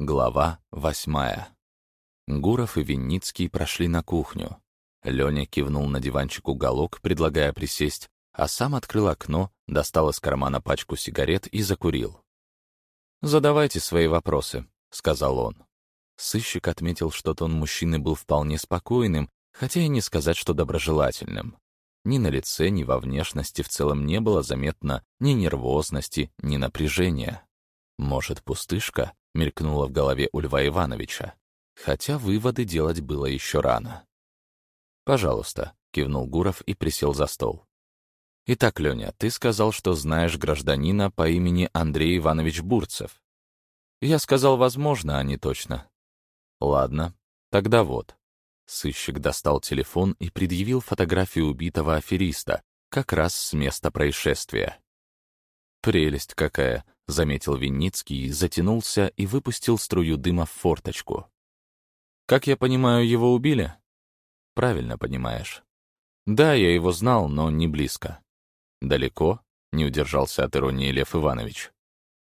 Глава восьмая. Гуров и Винницкий прошли на кухню. Леня кивнул на диванчик уголок, предлагая присесть, а сам открыл окно, достал из кармана пачку сигарет и закурил. «Задавайте свои вопросы», — сказал он. Сыщик отметил, что тон мужчины был вполне спокойным, хотя и не сказать, что доброжелательным. Ни на лице, ни во внешности в целом не было заметно ни нервозности, ни напряжения. Может, пустышка? Мелькнуло в голове у Льва Ивановича. Хотя выводы делать было еще рано. «Пожалуйста», — кивнул Гуров и присел за стол. «Итак, Леня, ты сказал, что знаешь гражданина по имени Андрей Иванович Бурцев». «Я сказал, возможно, а не точно». «Ладно, тогда вот». Сыщик достал телефон и предъявил фотографию убитого афериста, как раз с места происшествия. «Прелесть какая!» — заметил Винницкий, затянулся и выпустил струю дыма в форточку. «Как я понимаю, его убили?» «Правильно понимаешь». «Да, я его знал, но не близко». «Далеко?» — не удержался от иронии Лев Иванович.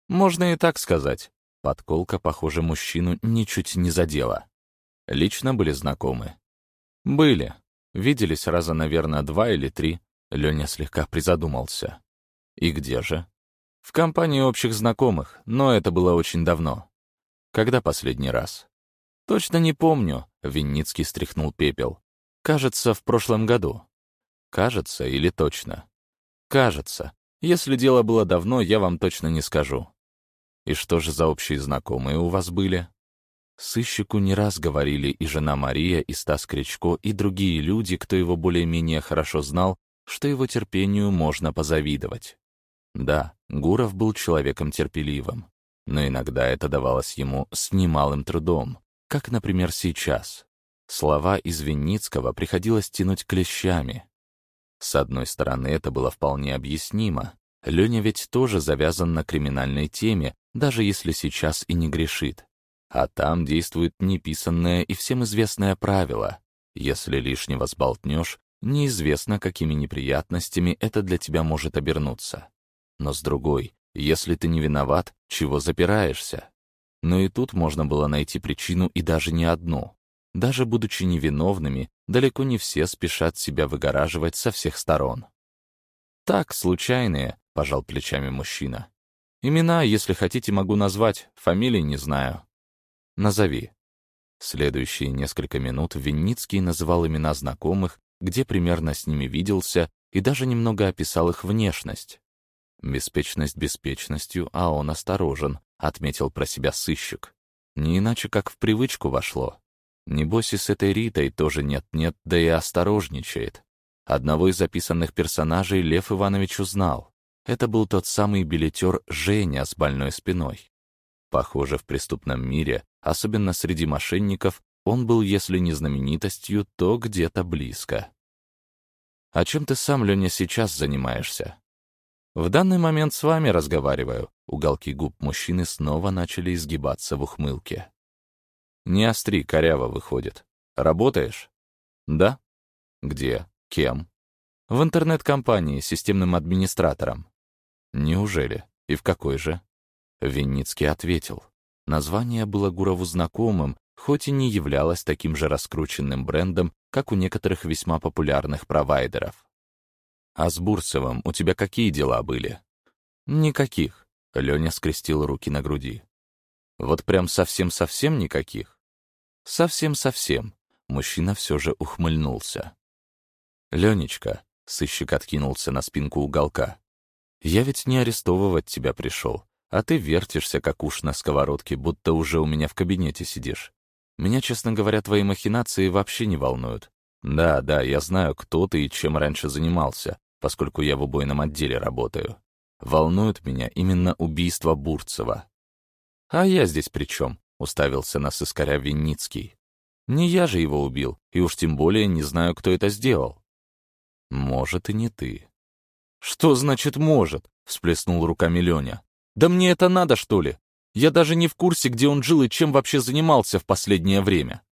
«Можно и так сказать». Подколка, похоже, мужчину ничуть не задела. Лично были знакомы. «Были. Виделись раза, наверное, два или три». Леня слегка призадумался. «И где же?» В компании общих знакомых, но это было очень давно. Когда последний раз? Точно не помню, Винницкий стряхнул пепел. Кажется, в прошлом году. Кажется или точно? Кажется. Если дело было давно, я вам точно не скажу. И что же за общие знакомые у вас были? Сыщику не раз говорили и жена Мария, и Стас Кричко, и другие люди, кто его более-менее хорошо знал, что его терпению можно позавидовать. Да, Гуров был человеком терпеливым, но иногда это давалось ему с немалым трудом, как, например, сейчас. Слова из Винницкого приходилось тянуть клещами. С одной стороны, это было вполне объяснимо. Леня ведь тоже завязан на криминальной теме, даже если сейчас и не грешит. А там действует неписанное и всем известное правило. Если лишнего сболтнешь, неизвестно, какими неприятностями это для тебя может обернуться. Но с другой, если ты не виноват, чего запираешься? Но и тут можно было найти причину и даже не одну. Даже будучи невиновными, далеко не все спешат себя выгораживать со всех сторон. «Так, случайные», — пожал плечами мужчина. «Имена, если хотите, могу назвать, фамилии не знаю». «Назови». Следующие несколько минут Винницкий называл имена знакомых, где примерно с ними виделся, и даже немного описал их внешность. Беспечность беспечностью, а он осторожен, отметил про себя сыщик. Не иначе, как в привычку вошло. Небось и с этой Ритой тоже нет-нет, да и осторожничает. Одного из записанных персонажей Лев Иванович узнал. Это был тот самый билетер Женя с больной спиной. Похоже, в преступном мире, особенно среди мошенников, он был, если не знаменитостью, то где-то близко. «А чем ты сам, Леня, сейчас занимаешься?» В данный момент с вами разговариваю. Уголки губ мужчины снова начали изгибаться в ухмылке. Не остри, коряво выходит. Работаешь? Да. Где? Кем? В интернет-компании, системным администратором. Неужели? И в какой же? Винницкий ответил. Название было Гурову знакомым, хоть и не являлось таким же раскрученным брендом, как у некоторых весьма популярных провайдеров. «А с Бурцевым у тебя какие дела были?» «Никаких», — Леня скрестил руки на груди. «Вот прям совсем-совсем никаких?» «Совсем-совсем», — мужчина все же ухмыльнулся. «Ленечка», — сыщик откинулся на спинку уголка, «я ведь не арестовывать тебя пришел, а ты вертишься, как уж на сковородке, будто уже у меня в кабинете сидишь. Меня, честно говоря, твои махинации вообще не волнуют. Да, да, я знаю, кто ты и чем раньше занимался, поскольку я в убойном отделе работаю. Волнует меня именно убийство Бурцева. А я здесь при чем? Уставился на сыскаря Винницкий. Не я же его убил, и уж тем более не знаю, кто это сделал. Может, и не ты. Что значит «может»? Всплеснул руками Леня. Да мне это надо, что ли? Я даже не в курсе, где он жил и чем вообще занимался в последнее время.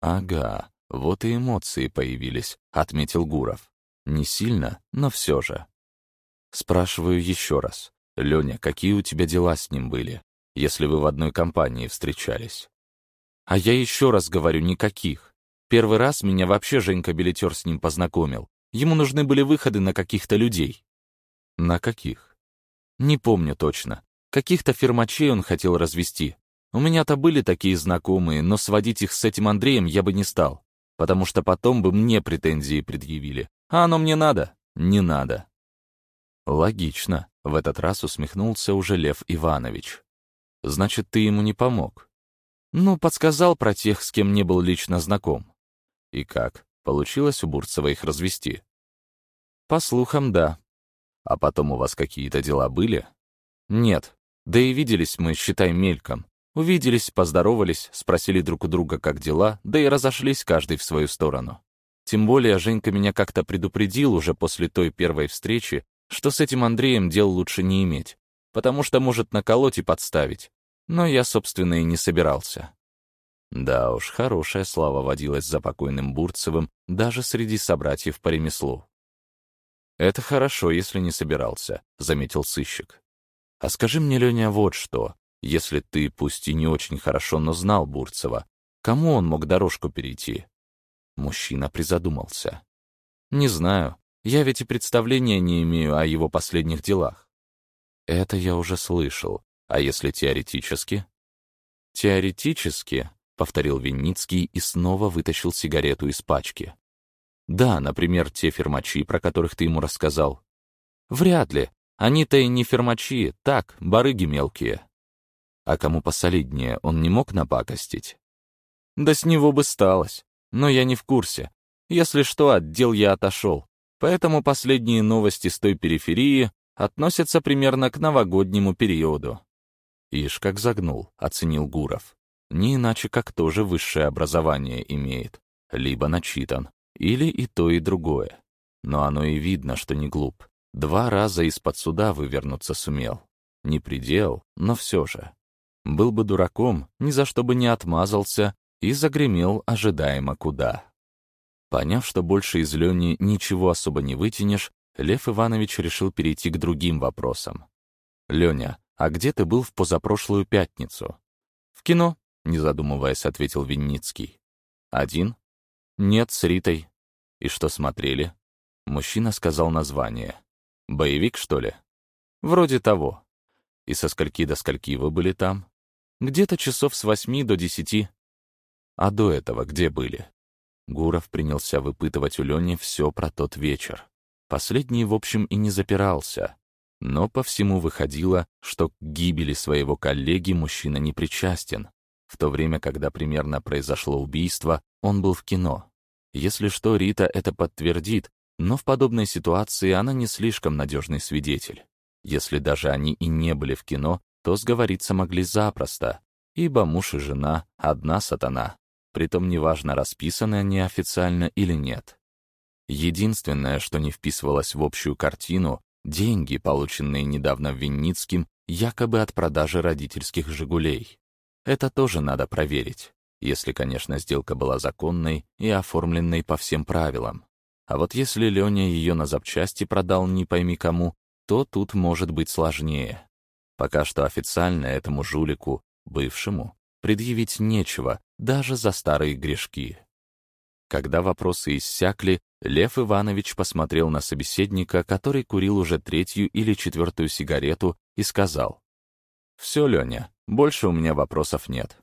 Ага, вот и эмоции появились, отметил Гуров. Не сильно, но все же. Спрашиваю еще раз. Леня, какие у тебя дела с ним были? если вы в одной компании встречались. А я еще раз говорю, никаких. Первый раз меня вообще Женька-билетер с ним познакомил. Ему нужны были выходы на каких-то людей. На каких? Не помню точно. Каких-то фирмачей он хотел развести. У меня-то были такие знакомые, но сводить их с этим Андреем я бы не стал, потому что потом бы мне претензии предъявили. А оно мне надо? Не надо. Логично. В этот раз усмехнулся уже Лев Иванович. Значит, ты ему не помог? Ну, подсказал про тех, с кем не был лично знаком. И как? Получилось у Бурцева их развести? По слухам, да. А потом у вас какие-то дела были? Нет. Да и виделись мы, считай, мельком. Увиделись, поздоровались, спросили друг у друга, как дела, да и разошлись каждый в свою сторону. Тем более Женька меня как-то предупредил уже после той первой встречи, что с этим Андреем дел лучше не иметь, потому что может наколоть и подставить. Но я, собственно, и не собирался. Да уж, хорошая слава водилась за покойным Бурцевым даже среди собратьев по ремеслу. «Это хорошо, если не собирался», — заметил сыщик. «А скажи мне, Леня, вот что. Если ты, пусть и не очень хорошо, но знал Бурцева, кому он мог дорожку перейти?» Мужчина призадумался. «Не знаю. Я ведь и представления не имею о его последних делах». «Это я уже слышал. А если теоретически?» «Теоретически», — повторил Винницкий и снова вытащил сигарету из пачки. «Да, например, те фермачи, про которых ты ему рассказал». «Вряд ли. Они-то и не фермачи, так, барыги мелкие». А кому посолиднее, он не мог напакостить? Да с него бы сталось. Но я не в курсе. Если что, от дел я отошел. Поэтому последние новости с той периферии относятся примерно к новогоднему периоду. Ишь, как загнул, оценил Гуров. Не иначе, как тоже высшее образование имеет. Либо начитан, или и то, и другое. Но оно и видно, что не глуп. Два раза из-под суда вывернуться сумел. Не предел, но все же. Был бы дураком, ни за что бы не отмазался и загремел ожидаемо куда. Поняв, что больше из Лени ничего особо не вытянешь, Лев Иванович решил перейти к другим вопросам. «Леня, а где ты был в позапрошлую пятницу?» «В кино», — не задумываясь, ответил Винницкий. «Один?» «Нет, с Ритой». «И что смотрели?» Мужчина сказал название. «Боевик, что ли?» «Вроде того». «И со скольки до скольки вы были там?» Где-то часов с восьми до десяти. А до этого где были? Гуров принялся выпытывать у Лени все про тот вечер. Последний, в общем, и не запирался. Но по всему выходило, что к гибели своего коллеги мужчина не причастен. В то время, когда примерно произошло убийство, он был в кино. Если что, Рита это подтвердит, но в подобной ситуации она не слишком надежный свидетель. Если даже они и не были в кино, то сговориться могли запросто, ибо муж и жена — одна сатана, притом неважно, расписаны они официально или нет. Единственное, что не вписывалось в общую картину — деньги, полученные недавно Винницким, якобы от продажи родительских «Жигулей». Это тоже надо проверить, если, конечно, сделка была законной и оформленной по всем правилам. А вот если Леня ее на запчасти продал не пойми кому, то тут может быть сложнее. Пока что официально этому жулику, бывшему, предъявить нечего, даже за старые грешки. Когда вопросы иссякли, Лев Иванович посмотрел на собеседника, который курил уже третью или четвертую сигарету, и сказал, «Все, Леня, больше у меня вопросов нет».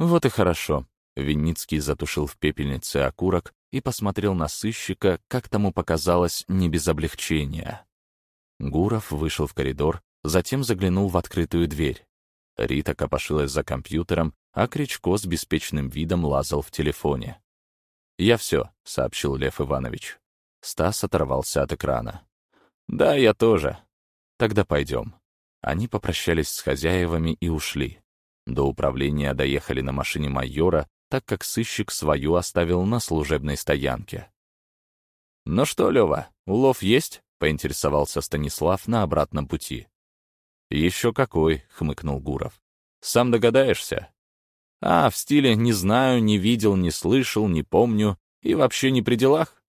«Вот и хорошо», — Винницкий затушил в пепельнице окурок и посмотрел на сыщика, как тому показалось, не без облегчения. Гуров вышел в коридор, затем заглянул в открытую дверь. Рита копошилась за компьютером, а Кричко с беспечным видом лазал в телефоне. «Я все», — сообщил Лев Иванович. Стас оторвался от экрана. «Да, я тоже. Тогда пойдем». Они попрощались с хозяевами и ушли. До управления доехали на машине майора, так как сыщик свою оставил на служебной стоянке. «Ну что, Лева, улов есть?» — поинтересовался Станислав на обратном пути. «Еще какой», — хмыкнул Гуров. «Сам догадаешься?» «А, в стиле «не знаю, не видел, не слышал, не помню и вообще не при делах?»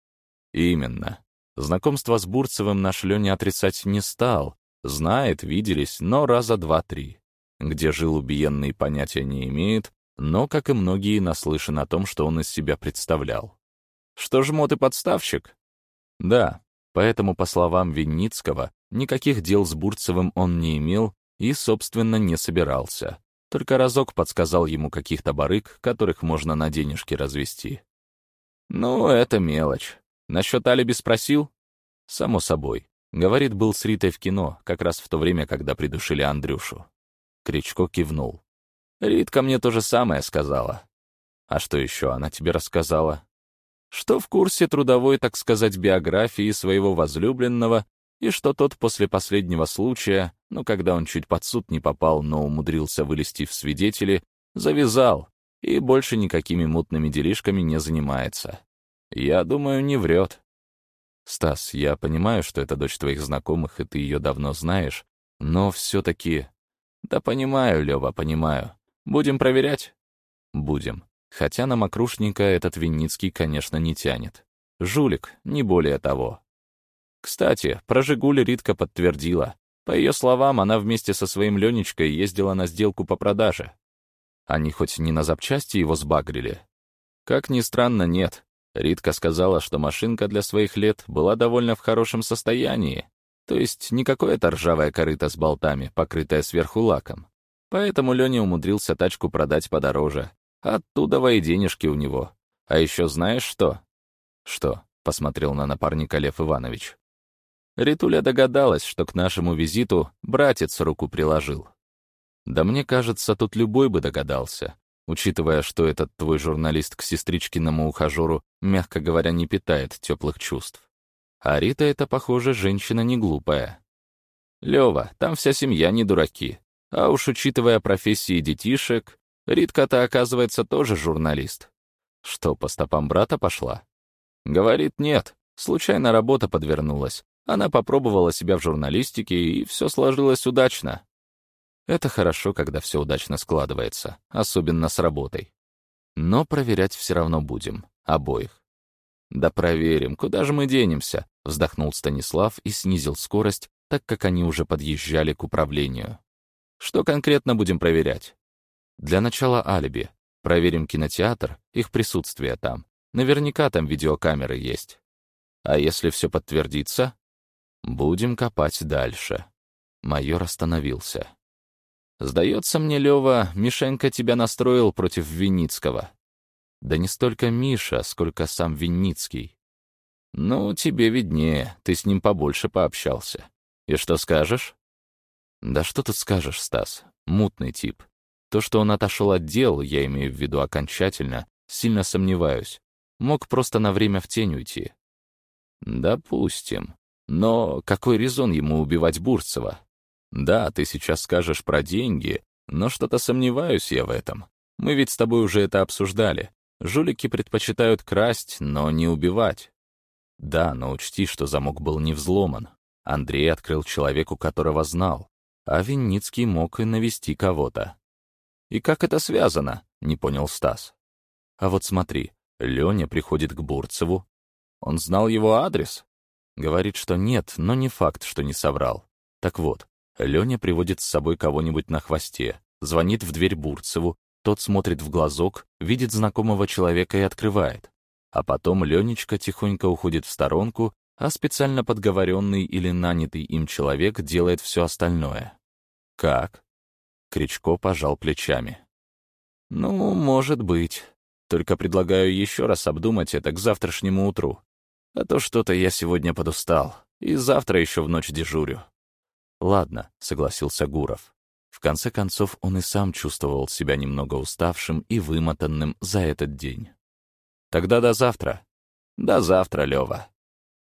«Именно. Знакомство с Бурцевым наш Леня отрицать не стал. Знает, виделись, но раза два-три. где жил убиенный, понятия не имеет, но, как и многие, наслышан о том, что он из себя представлял. Что ж, мод и подставщик? Да, поэтому, по словам Винницкого, никаких дел с Бурцевым он не имел и, собственно, не собирался. Только разок подсказал ему каких-то барыг, которых можно на денежки развести. Ну, это мелочь. Насчет алиби спросил? Само собой. Говорит, был с Ритой в кино, как раз в то время, когда придушили Андрюшу. Кричко кивнул. Ритка мне то же самое сказала. А что еще она тебе рассказала? Что в курсе трудовой, так сказать, биографии своего возлюбленного, и что тот после последнего случая, ну, когда он чуть под суд не попал, но умудрился вылезти в свидетели, завязал и больше никакими мутными делишками не занимается. Я думаю, не врет. Стас, я понимаю, что это дочь твоих знакомых, и ты ее давно знаешь, но все-таки... Да понимаю, Лева, понимаю. Будем проверять? Будем. Хотя на мокрушника этот Винницкий, конечно, не тянет. Жулик, не более того. Кстати, про «Жигуль» Ритка подтвердила. По ее словам, она вместе со своим Ленечкой ездила на сделку по продаже. Они хоть не на запчасти его сбагрили? Как ни странно, нет. Ритка сказала, что машинка для своих лет была довольно в хорошем состоянии, то есть не какое-то ржавое корыто с болтами, покрытое сверху лаком. Поэтому Леня умудрился тачку продать подороже. Оттуда и денежки у него. А еще знаешь что? Что? — посмотрел на напарника Лев Иванович. Ритуля догадалась, что к нашему визиту братец руку приложил. Да мне кажется, тут любой бы догадался учитывая, что этот твой журналист к сестричкиному ухажеру, мягко говоря, не питает теплых чувств. А Рита — это, похоже, женщина не глупая. Лева, там вся семья не дураки. А уж учитывая профессии детишек, Ритка-то, оказывается, тоже журналист. Что, по стопам брата пошла? Говорит, нет, случайно работа подвернулась. Она попробовала себя в журналистике, и все сложилось удачно. Это хорошо, когда все удачно складывается, особенно с работой. Но проверять все равно будем, обоих. «Да проверим, куда же мы денемся?» — вздохнул Станислав и снизил скорость, так как они уже подъезжали к управлению. «Что конкретно будем проверять?» «Для начала алиби. Проверим кинотеатр, их присутствие там. Наверняка там видеокамеры есть. А если все подтвердится?» «Будем копать дальше». Майор остановился. Сдается мне, Лева, Мишенька тебя настроил против Винницкого. Да не столько Миша, сколько сам Винницкий. Ну, тебе виднее, ты с ним побольше пообщался. И что скажешь? Да что тут скажешь, Стас? Мутный тип. То, что он отошел от дел, я имею в виду окончательно, сильно сомневаюсь. Мог просто на время в тень уйти. Допустим. Но какой резон ему убивать Бурцева? Да, ты сейчас скажешь про деньги, но что-то сомневаюсь я в этом. Мы ведь с тобой уже это обсуждали. Жулики предпочитают красть, но не убивать. Да, но учти, что замок был не взломан. Андрей открыл человеку, которого знал, а Винницкий мог и навести кого-то. «И как это связано?» — не понял Стас. «А вот смотри, Леня приходит к Бурцеву. Он знал его адрес?» Говорит, что нет, но не факт, что не соврал. Так вот, Леня приводит с собой кого-нибудь на хвосте, звонит в дверь Бурцеву, тот смотрит в глазок, видит знакомого человека и открывает. А потом Ленечка тихонько уходит в сторонку, а специально подговоренный или нанятый им человек делает все остальное. «Как?» Кричко пожал плечами. «Ну, может быть. Только предлагаю еще раз обдумать это к завтрашнему утру. А то что-то я сегодня подустал, и завтра еще в ночь дежурю. «Ладно», — согласился Гуров. В конце концов, он и сам чувствовал себя немного уставшим и вымотанным за этот день. «Тогда до завтра». «До завтра, Лёва».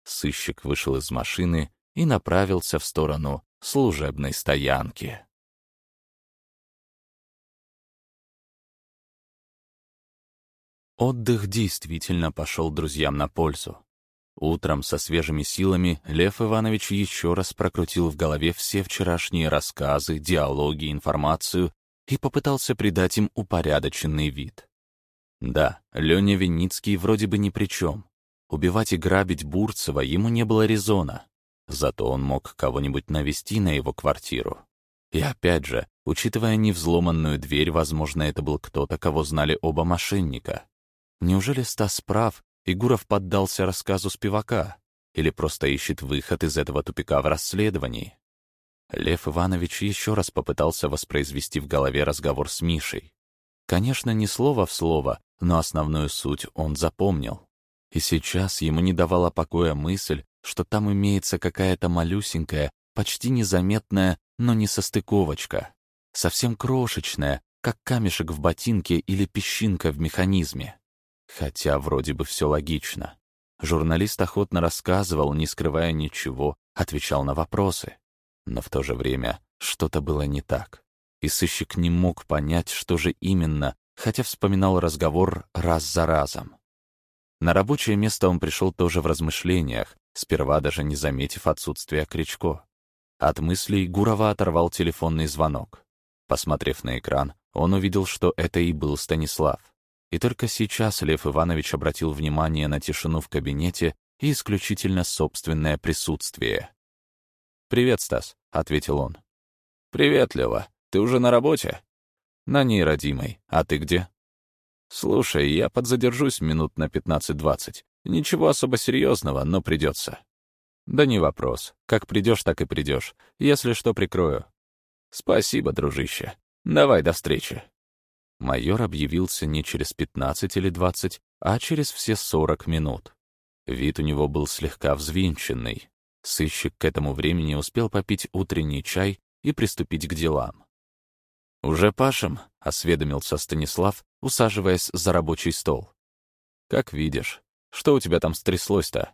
Сыщик вышел из машины и направился в сторону служебной стоянки. Отдых действительно пошел друзьям на пользу. Утром со свежими силами Лев Иванович еще раз прокрутил в голове все вчерашние рассказы, диалоги, информацию и попытался придать им упорядоченный вид. Да, Леня Винницкий вроде бы ни при чем. Убивать и грабить Бурцева ему не было резона. Зато он мог кого-нибудь навести на его квартиру. И опять же, Учитывая невзломанную дверь, возможно, это был кто-то, кого знали оба мошенника. Неужели Стас прав, и Гуров поддался рассказу спивака? Или просто ищет выход из этого тупика в расследовании? Лев Иванович еще раз попытался воспроизвести в голове разговор с Мишей. Конечно, не слово в слово, но основную суть он запомнил. И сейчас ему не давала покоя мысль, что там имеется какая-то малюсенькая, почти незаметная, но не состыковочка совсем крошечная, как камешек в ботинке или песчинка в механизме. Хотя вроде бы все логично. Журналист охотно рассказывал, не скрывая ничего, отвечал на вопросы. Но в то же время что-то было не так. И сыщик не мог понять, что же именно, хотя вспоминал разговор раз за разом. На рабочее место он пришел тоже в размышлениях, сперва даже не заметив отсутствия Кричко. От мыслей Гурова оторвал телефонный звонок. Посмотрев на экран, он увидел, что это и был Станислав. И только сейчас Лев Иванович обратил внимание на тишину в кабинете и исключительно собственное присутствие. «Привет, Стас», — ответил он. «Привет, Лева. Ты уже на работе?» «На ней, родимой. А ты где?» «Слушай, я подзадержусь минут на 15-20. Ничего особо серьезного, но придется». «Да не вопрос. Как придешь, так и придешь. Если что, прикрою. «Спасибо, дружище. Давай до встречи». Майор объявился не через 15 или 20, а через все 40 минут. Вид у него был слегка взвинченный. Сыщик к этому времени успел попить утренний чай и приступить к делам. «Уже пашем?» — осведомился Станислав, усаживаясь за рабочий стол. «Как видишь. Что у тебя там стряслось-то?»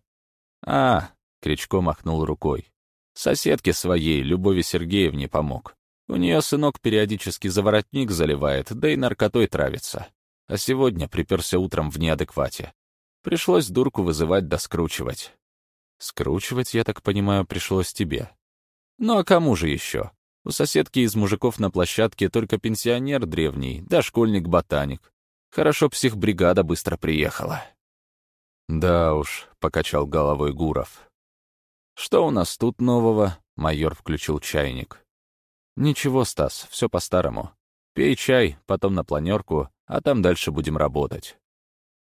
«А!» — Кричко махнул рукой. «Соседке своей, Любови Сергеевне, помог. У нее сынок периодически заворотник заливает, да и наркотой травится. А сегодня приперся утром в неадеквате. Пришлось дурку вызывать да скручивать. Скручивать, я так понимаю, пришлось тебе. Ну а кому же еще? У соседки из мужиков на площадке только пенсионер древний, да школьник-ботаник. Хорошо психбригада быстро приехала. Да уж, — покачал головой Гуров. Что у нас тут нового? Майор включил чайник. «Ничего, Стас, все по-старому. Пей чай, потом на планерку, а там дальше будем работать.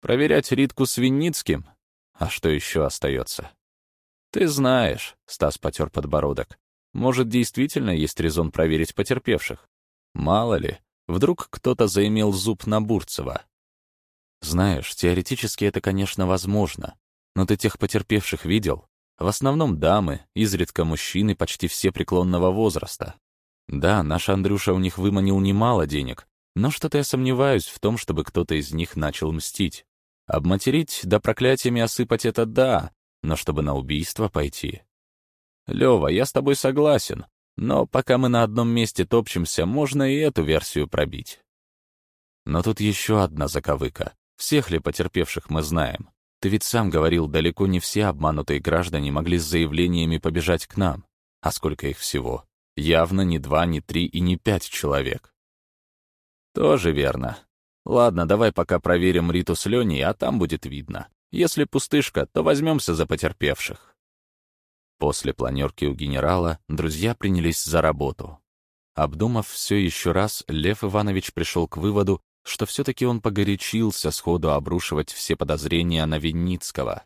Проверять Ритку с Винницким? А что еще остается?» «Ты знаешь», — Стас потер подбородок, «может, действительно есть резон проверить потерпевших? Мало ли, вдруг кто-то заимел зуб на Бурцева». «Знаешь, теоретически это, конечно, возможно, но ты тех потерпевших видел? В основном дамы, изредка мужчины, почти все преклонного возраста. Да, наш Андрюша у них выманил немало денег, но что-то я сомневаюсь в том, чтобы кто-то из них начал мстить. Обматерить да проклятиями осыпать — это да, но чтобы на убийство пойти... Лёва, я с тобой согласен, но пока мы на одном месте топчемся, можно и эту версию пробить. Но тут еще одна заковыка. Всех ли потерпевших мы знаем? Ты ведь сам говорил, далеко не все обманутые граждане могли с заявлениями побежать к нам. А сколько их всего? Явно не два, не три и не пять человек. Тоже верно. Ладно, давай пока проверим Риту с Леней, а там будет видно. Если пустышка, то возьмемся за потерпевших. После планерки у генерала друзья принялись за работу. Обдумав все еще раз, Лев Иванович пришел к выводу, что все-таки он погорячился сходу обрушивать все подозрения на Винницкого.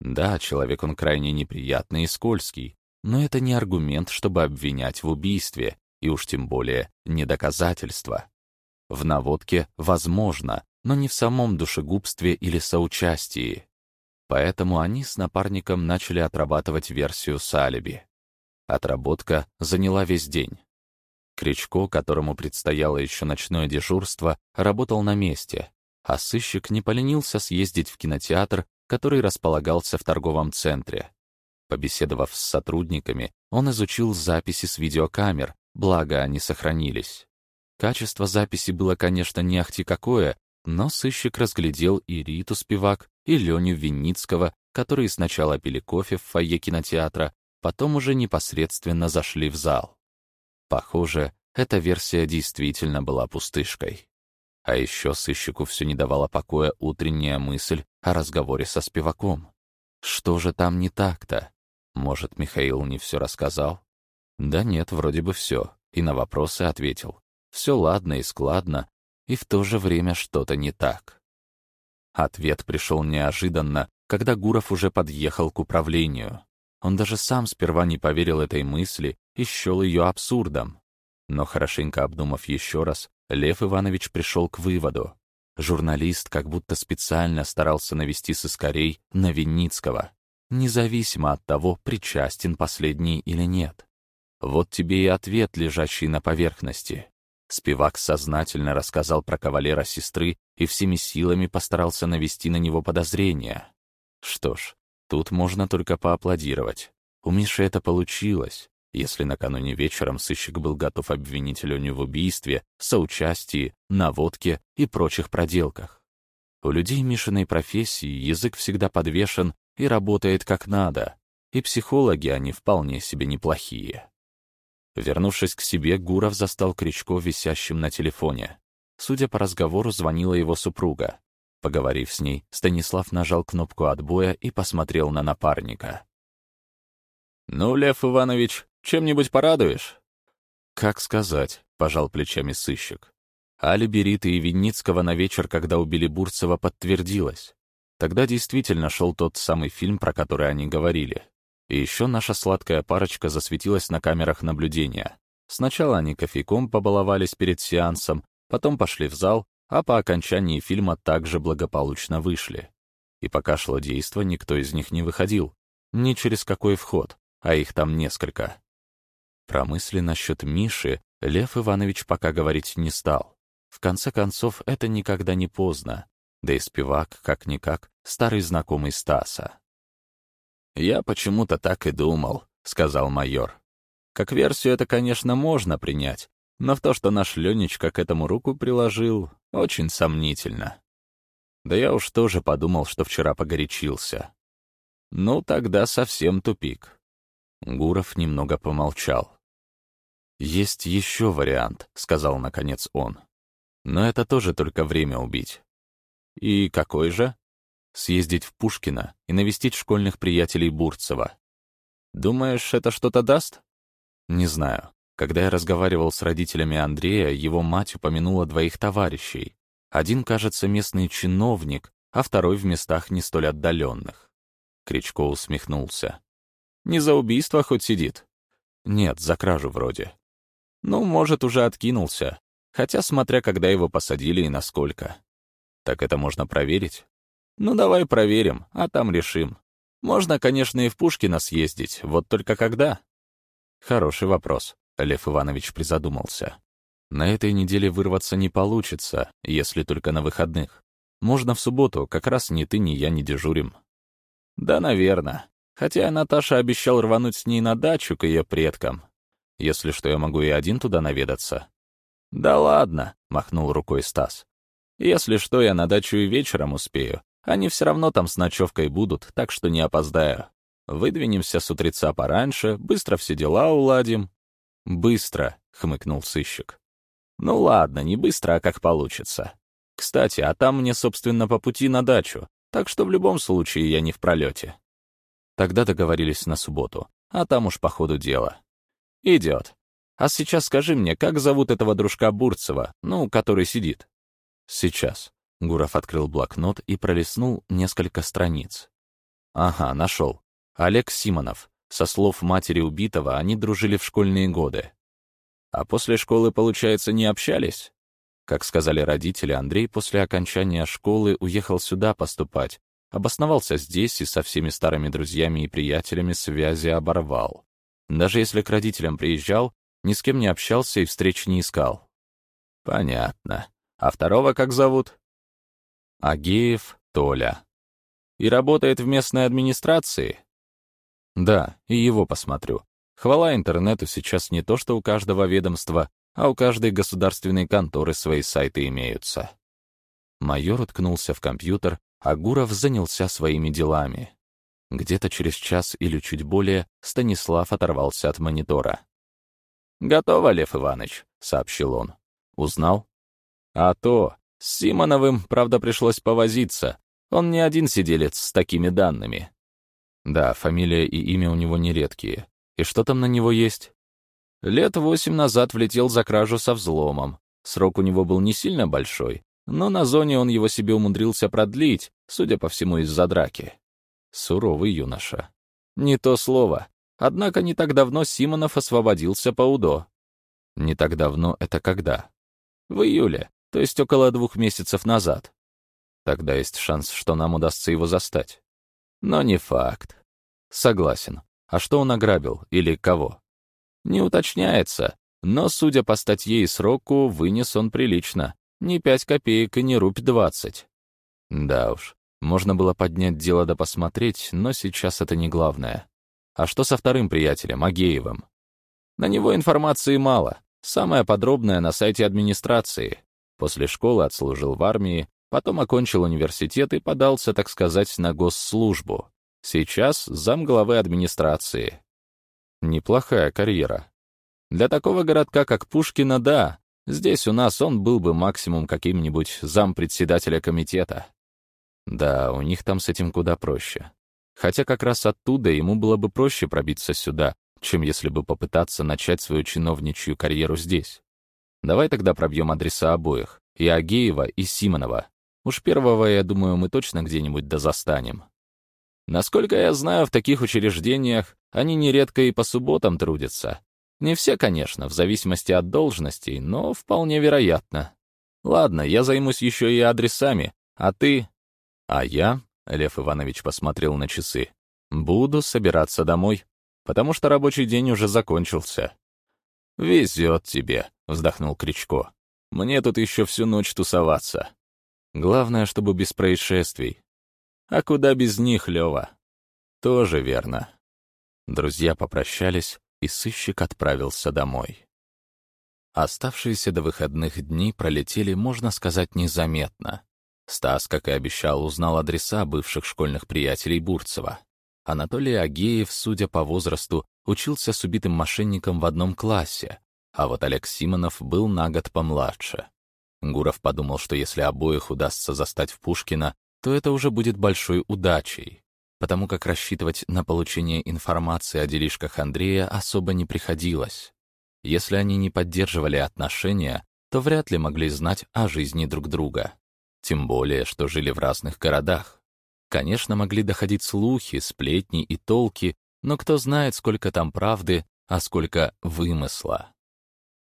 Да, человек он крайне неприятный и скользкий, но это не аргумент, чтобы обвинять в убийстве, и уж тем более не доказательство. В наводке возможно, но не в самом душегубстве или соучастии. Поэтому они с напарником начали отрабатывать версию с алиби. Отработка заняла весь день. Кричко, которому предстояло еще ночное дежурство, работал на месте, а сыщик не поленился съездить в кинотеатр, который располагался в торговом центре. Побеседовав с сотрудниками, он изучил записи с видеокамер, благо они сохранились. Качество записи было, конечно, не ахти какое, но сыщик разглядел и Риту Спивак, и Леню Винницкого, которые сначала пили кофе в фойе кинотеатра, потом уже непосредственно зашли в зал. Похоже, эта версия действительно была пустышкой. А еще сыщику все не давала покоя утренняя мысль о разговоре со Спиваком. Что же там не так-то? Может, Михаил не все рассказал? Да нет, вроде бы все, и на вопросы ответил. Все ладно и складно, и в то же время что-то не так. Ответ пришел неожиданно, когда Гуров уже подъехал к управлению. Он даже сам сперва не поверил этой мысли и счел ее абсурдом. Но хорошенько обдумав еще раз, Лев Иванович пришел к выводу. Журналист как будто специально старался навести сыскарей на Винницкого, независимо от того, причастен последний или нет. Вот тебе и ответ, лежащий на поверхности. Спивак сознательно рассказал про кавалера сестры и всеми силами постарался навести на него подозрения. Что ж, тут можно только поаплодировать. У Миши это получилось, если накануне вечером сыщик был готов обвинить Леню в убийстве, соучастии, наводке и прочих проделках. У людей Мишиной профессии язык всегда подвешен и работает как надо, и психологи они вполне себе неплохие. Вернувшись к себе, Гуров застал Кричко висящим на телефоне. Судя по разговору, звонила его супруга. Поговорив с ней, Станислав нажал кнопку отбоя и посмотрел на напарника. «Ну, Лев Иванович, чем-нибудь порадуешь?» «Как сказать», — пожал плечами сыщик. Алиби Риты и Винницкого на вечер, когда убили Бурцева, подтвердилось. Тогда действительно шел тот самый фильм, про который они говорили. И еще наша сладкая парочка засветилась на камерах наблюдения. Сначала они кофейком побаловались перед сеансом, потом пошли в зал, а по окончании фильма также благополучно вышли. И пока шло действо, никто из них не выходил. Ни через какой вход, а их там несколько. Про мысли насчет Миши Лев Иванович пока говорить не стал. В конце концов, это никогда не поздно. Да и спивак, как-никак, старый знакомый Стаса. «Я почему-то так и думал», — сказал майор. «Как версию это, конечно, можно принять, но в то, что наш Ленечка к этому руку приложил, очень сомнительно. Да я уж тоже подумал, что вчера погорячился. Ну, тогда совсем тупик». Гуров немного помолчал. «Есть еще вариант», — сказал наконец он. «Но это тоже только время убить». «И какой же?» съездить в Пушкино и навестить школьных приятелей Бурцева. Думаешь, это что-то даст? Не знаю. Когда я разговаривал с родителями Андрея, его мать упомянула двоих товарищей. Один, кажется, местный чиновник, а второй в местах не столь отдаленных. Кричко усмехнулся. «Не за убийство хоть сидит?» «Нет, за кражу вроде». «Ну, может, уже откинулся. Хотя смотря, когда его посадили и насколько». «Так это можно проверить?» Ну, давай проверим, а там решим. Можно, конечно, и в Пушкино съездить, вот только когда? Хороший вопрос, Лев Иванович призадумался. На этой неделе вырваться не получится, если только на выходных. Можно в субботу, как раз ни ты, ни я не дежурим. Да, наверное. Хотя Наташа обещал рвануть с ней на дачу к ее предкам. Если что, я могу и один туда наведаться. Да ладно, махнул рукой Стас. Если что, я на дачу и вечером успею. Они все равно там с ночевкой будут, так что не опоздаю. Выдвинемся с утреца пораньше, быстро все дела уладим». «Быстро», — хмыкнул сыщик. «Ну ладно, не быстро, а как получится. Кстати, а там мне, собственно, по пути на дачу, так что в любом случае я не в пролете». Тогда договорились на субботу, а там уж по ходу дела. «Идет. А сейчас скажи мне, как зовут этого дружка Бурцева, ну, который сидит?» «Сейчас. Гуров открыл блокнот и пролистнул несколько страниц. Ага, нашел. Олег Симонов. Со слов матери убитого, они дружили в школьные годы. А после школы, получается, не общались? Как сказали родители, Андрей после окончания школы уехал сюда поступать, обосновался здесь и со всеми старыми друзьями и приятелями связи оборвал. Даже если к родителям приезжал, ни с кем не общался и встреч не искал. Понятно. А второго как зовут? Агеев Толя. И работает в местной администрации? Да, и его посмотрю. Хвала интернету сейчас не то, что у каждого ведомства, а у каждой государственной конторы свои сайты имеются. Майор уткнулся в компьютер, а Гуров занялся своими делами. Где-то через час или чуть более Станислав оторвался от монитора. «Готово, Лев Иванович», — сообщил он. «Узнал?» «А то. С Симоновым, правда, пришлось повозиться. Он не один сиделец с такими данными. Да, фамилия и имя у него нередкие. И что там на него есть? Лет восемь назад влетел за кражу со взломом. Срок у него был не сильно большой, но на зоне он его себе умудрился продлить, судя по всему, из-за драки. Суровый юноша. Не то слово. Однако не так давно Симонов освободился по УДО. Не так давно — это когда? В июле, то есть около двух месяцев назад. Тогда есть шанс, что нам удастся его застать. Но не факт. Согласен. А что он ограбил или кого? Не уточняется, но, судя по статье и сроку, вынес он прилично. Не пять копеек и не рубь двадцать. Да уж, можно было поднять дело да посмотреть, но сейчас это не главное. А что со вторым приятелем, Агеевым? На него информации мало. Самое подробное на сайте администрации. После школы отслужил в армии, потом окончил университет и подался, так сказать, на госслужбу. Сейчас замглавы администрации. Неплохая карьера. Для такого городка, как Пушкино, да. Здесь у нас он был бы максимум каким-нибудь зампредседателя комитета. Да, у них там с этим куда проще. Хотя как раз оттуда ему было бы проще пробиться сюда, чем если бы попытаться начать свою чиновничью карьеру здесь. Давай тогда пробьем адреса обоих, и Агеева, и Симонова. Уж первого, я думаю, мы точно где-нибудь дозастанем. Насколько я знаю, в таких учреждениях они нередко и по субботам трудятся. Не все, конечно, в зависимости от должностей, но вполне вероятно. Ладно, я займусь еще и адресами, а ты... А я, — Лев Иванович посмотрел на часы, — буду собираться домой, потому что рабочий день уже закончился. «Везет тебе», — вздохнул Кричко. «Мне тут еще всю ночь тусоваться. Главное, чтобы без происшествий. А куда без них, Лева? Тоже верно. Друзья попрощались, и сыщик отправился домой. Оставшиеся до выходных дни пролетели, можно сказать, незаметно. Стас, как и обещал, узнал адреса бывших школьных приятелей Бурцева. Анатолий Агеев, судя по возрасту, учился с убитым мошенником в одном классе, а вот Олег Симонов был на год помладше. Гуров подумал, что если обоих удастся застать в Пушкина, то это уже будет большой удачей, потому как рассчитывать на получение информации о делишках Андрея особо не приходилось. Если они не поддерживали отношения, то вряд ли могли знать о жизни друг друга. Тем более, что жили в разных городах. Конечно, могли доходить слухи, сплетни и толки, но кто знает, сколько там правды, а сколько вымысла.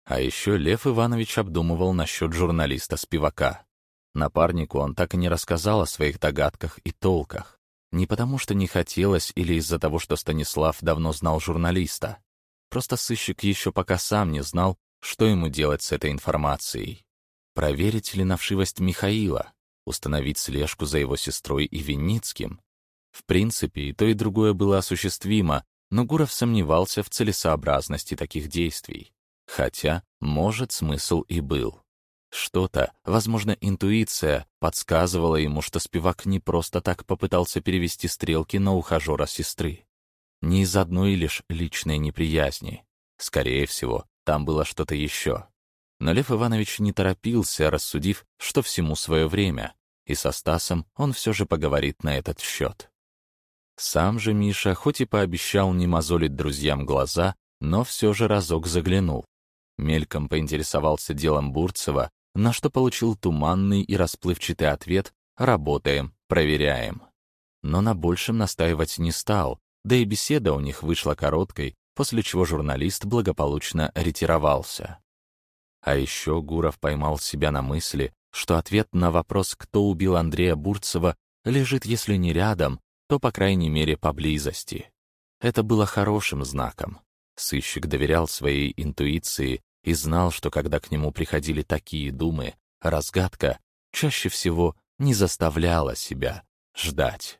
А еще Лев Иванович обдумывал насчет журналиста-спивака. Напарнику он так и не рассказал о своих догадках и толках. Не потому, что не хотелось или из-за того, что Станислав давно знал журналиста. Просто сыщик еще пока сам не знал, что ему делать с этой информацией. Проверить ли навшивость Михаила, установить слежку за его сестрой и Винницким. В принципе, и то, и другое было осуществимо, но Гуров сомневался в целесообразности таких действий. Хотя, может, смысл и был. Что-то, возможно, интуиция, подсказывала ему, что Спивак не просто так попытался перевести стрелки на ухажера сестры. Не из одной лишь личной неприязни. Скорее всего, там было что-то еще. Но Лев Иванович не торопился, рассудив, что всему свое время, и со Стасом он все же поговорит на этот счет. Сам же Миша, хоть и пообещал не мозолить друзьям глаза, но все же разок заглянул. Мельком поинтересовался делом Бурцева, на что получил туманный и расплывчатый ответ «работаем, проверяем». Но на большем настаивать не стал, да и беседа у них вышла короткой, после чего журналист благополучно ретировался. А еще Гуров поймал себя на мысли, что ответ на вопрос, кто убил Андрея Бурцева, лежит, если не рядом, то, по крайней мере, поблизости. Это было хорошим знаком. Сыщик доверял своей интуиции и знал, что когда к нему приходили такие думы, разгадка чаще всего не заставляла себя ждать.